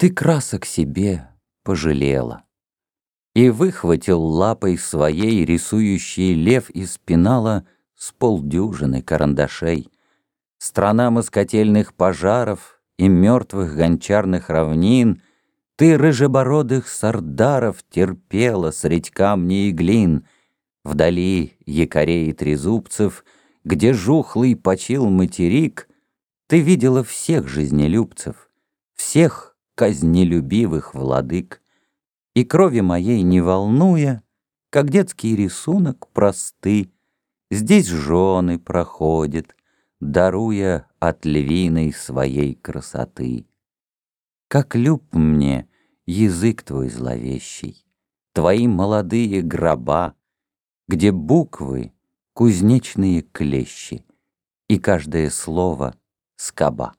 Ты красок себе пожалела. И выхватил лапой своей рисующий лев из пенала с полдюжины карандашей. Страна москотельных пожаров и мертвых гончарных равнин, Ты рыжебородых сардаров терпела средь камней и глин, Вдали якорей и трезубцев, где жухлый почил материк, Ты видела всех жизнелюбцев, всех казнелюбивых владык. И крови моей не волнуя, Как детский рисунок просты, Здесь жены проходят, Даруя от львиной своей красоты. Как люб мне язык твой зловещий, Твои молодые гроба, Где буквы — кузнечные клещи, И каждое слово — скоба.